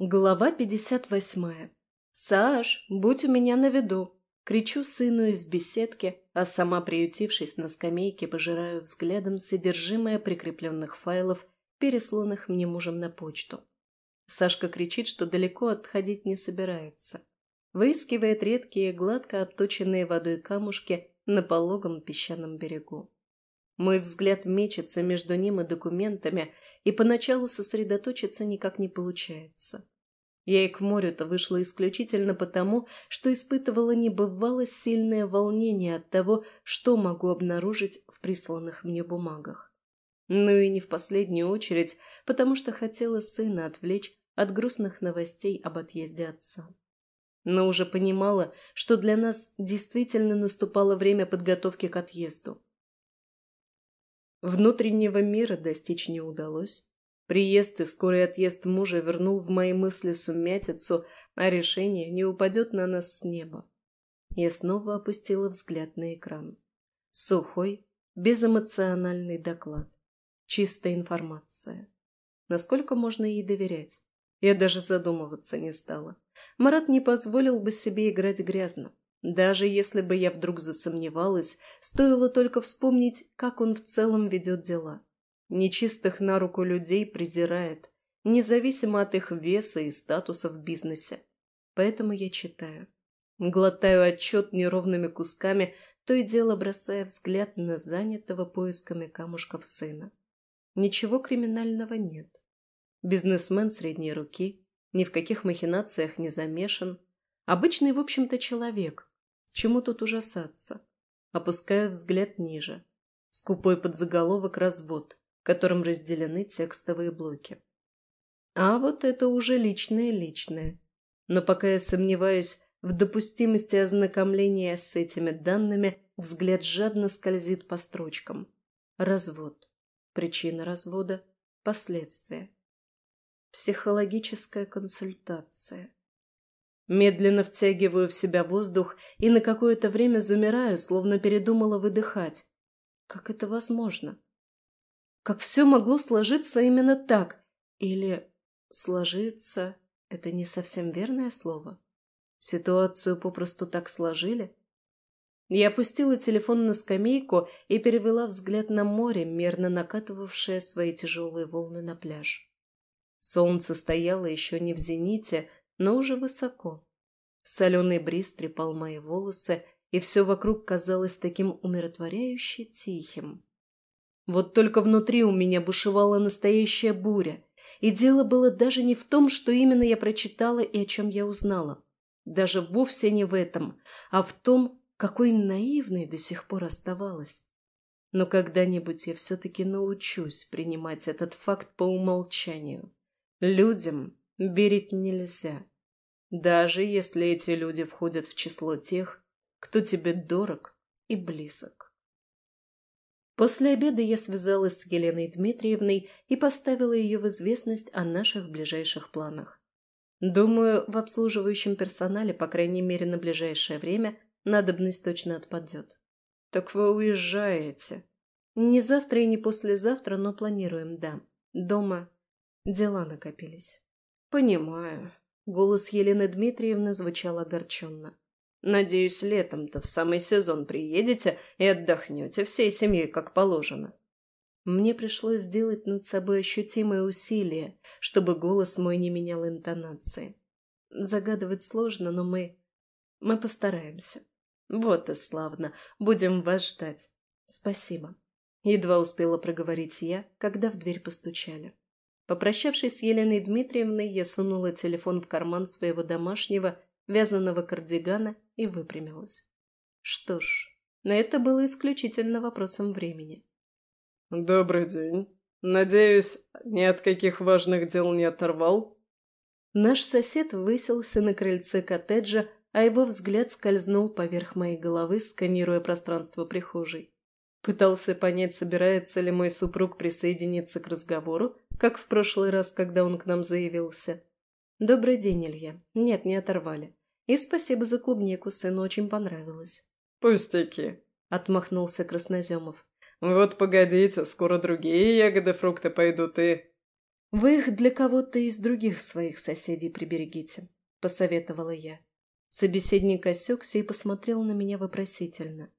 Глава 58. «Саш, будь у меня на виду!» Кричу сыну из беседки, а сама, приютившись на скамейке, пожираю взглядом содержимое прикрепленных файлов, пересланных мне мужем на почту. Сашка кричит, что далеко отходить не собирается. Выискивает редкие, гладко отточенные водой камушки на пологом песчаном берегу. Мой взгляд мечется между ним и документами, и поначалу сосредоточиться никак не получается. Я и к морю-то вышла исключительно потому, что испытывала небывало сильное волнение от того, что могу обнаружить в присланных мне бумагах. Ну и не в последнюю очередь, потому что хотела сына отвлечь от грустных новостей об отъезде отца. Но уже понимала, что для нас действительно наступало время подготовки к отъезду. Внутреннего мира достичь не удалось. Приезд и скорый отъезд мужа вернул в мои мысли сумятицу, а решение не упадет на нас с неба. Я снова опустила взгляд на экран. Сухой, безэмоциональный доклад. Чистая информация. Насколько можно ей доверять? Я даже задумываться не стала. Марат не позволил бы себе играть грязно. Даже если бы я вдруг засомневалась, стоило только вспомнить, как он в целом ведет дела. Нечистых на руку людей презирает, независимо от их веса и статуса в бизнесе. Поэтому я читаю. Глотаю отчет неровными кусками, то и дело бросая взгляд на занятого поисками камушков сына. Ничего криминального нет. Бизнесмен средней руки, ни в каких махинациях не замешан. Обычный, в общем-то, человек, Чему тут ужасаться? Опускаю взгляд ниже. Скупой подзаголовок «Развод», которым разделены текстовые блоки. А вот это уже личное-личное. Но пока я сомневаюсь в допустимости ознакомления с этими данными, взгляд жадно скользит по строчкам. Развод. Причина развода. Последствия. Психологическая консультация. Медленно втягиваю в себя воздух и на какое-то время замираю, словно передумала выдыхать. Как это возможно? Как все могло сложиться именно так? Или сложиться — это не совсем верное слово? Ситуацию попросту так сложили? Я опустила телефон на скамейку и перевела взгляд на море, мерно накатывавшее свои тяжелые волны на пляж. Солнце стояло еще не в зените, но уже высоко. Соленый бриз трепал мои волосы, и все вокруг казалось таким умиротворяюще тихим. Вот только внутри у меня бушевала настоящая буря, и дело было даже не в том, что именно я прочитала и о чем я узнала. Даже вовсе не в этом, а в том, какой наивной до сих пор оставалась. Но когда-нибудь я все-таки научусь принимать этот факт по умолчанию. Людям верить нельзя, даже если эти люди входят в число тех, кто тебе дорог и близок. После обеда я связалась с Еленой Дмитриевной и поставила ее в известность о наших ближайших планах. Думаю, в обслуживающем персонале, по крайней мере, на ближайшее время, надобность точно отпадет. Так вы уезжаете? Не завтра и не послезавтра, но планируем, да. Дома дела накопились. Понимаю. Голос Елены Дмитриевны звучал огорченно. «Надеюсь, летом-то в самый сезон приедете и отдохнете всей семьей, как положено». Мне пришлось сделать над собой ощутимое усилие, чтобы голос мой не менял интонации. Загадывать сложно, но мы... мы постараемся. Вот и славно. Будем вас ждать. Спасибо. Едва успела проговорить я, когда в дверь постучали. Попрощавшись с Еленой Дмитриевной, я сунула телефон в карман своего домашнего вязаного кардигана и выпрямилась. Что ж, на это было исключительно вопросом времени. «Добрый день. Надеюсь, ни от каких важных дел не оторвал?» Наш сосед выселся на крыльце коттеджа, а его взгляд скользнул поверх моей головы, сканируя пространство прихожей. Пытался понять, собирается ли мой супруг присоединиться к разговору, как в прошлый раз, когда он к нам заявился. «Добрый день, Илья. Нет, не оторвали. И спасибо за клубнику, сыну очень понравилось». «Пустяки», — отмахнулся Красноземов. «Вот погодите, скоро другие ягоды, фрукты пойдут и...» Вы их для кого-то из других своих соседей приберегите, посоветовала я. Собеседник осекся и посмотрел на меня вопросительно.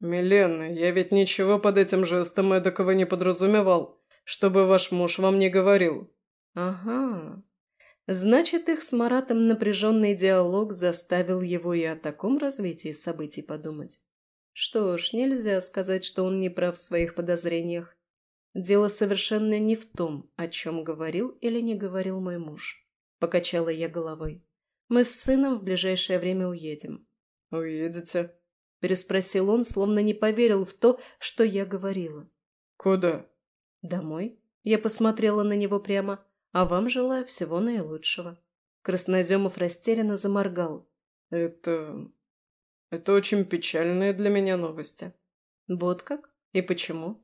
«Милена, я ведь ничего под этим жестом эдакого не подразумевал, чтобы ваш муж вам не говорил». «Ага. Значит, их с Маратом напряженный диалог заставил его и о таком развитии событий подумать. Что ж, нельзя сказать, что он не прав в своих подозрениях. Дело совершенно не в том, о чем говорил или не говорил мой муж. Покачала я головой. Мы с сыном в ближайшее время уедем. «Уедете?» – переспросил он, словно не поверил в то, что я говорила. «Куда?» «Домой». Я посмотрела на него прямо. «А вам желаю всего наилучшего». Красноземов растерянно заморгал. «Это... это очень печальные для меня новости». «Вот как? И почему?»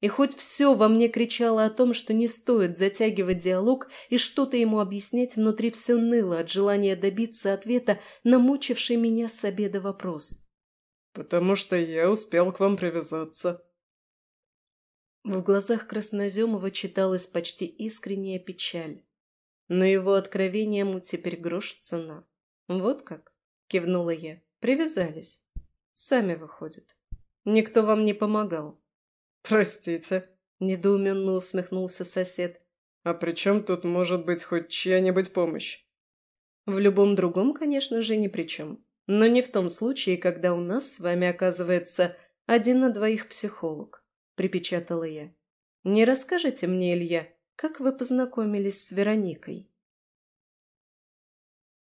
И хоть все во мне кричало о том, что не стоит затягивать диалог и что-то ему объяснять, внутри все ныло от желания добиться ответа на мучивший меня с обеда вопрос. «Потому что я успел к вам привязаться». В глазах Красноземова читалась почти искренняя печаль. Но его откровениему теперь грош цена. «Вот как?» — кивнула я. «Привязались. Сами выходят. Никто вам не помогал». «Простите», — недоуменно усмехнулся сосед. «А при чем тут может быть хоть чья-нибудь помощь?» «В любом другом, конечно же, ни при чем. Но не в том случае, когда у нас с вами оказывается один на двоих психолог», — припечатала я. «Не расскажете мне, Илья, как вы познакомились с Вероникой?»